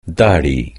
Dari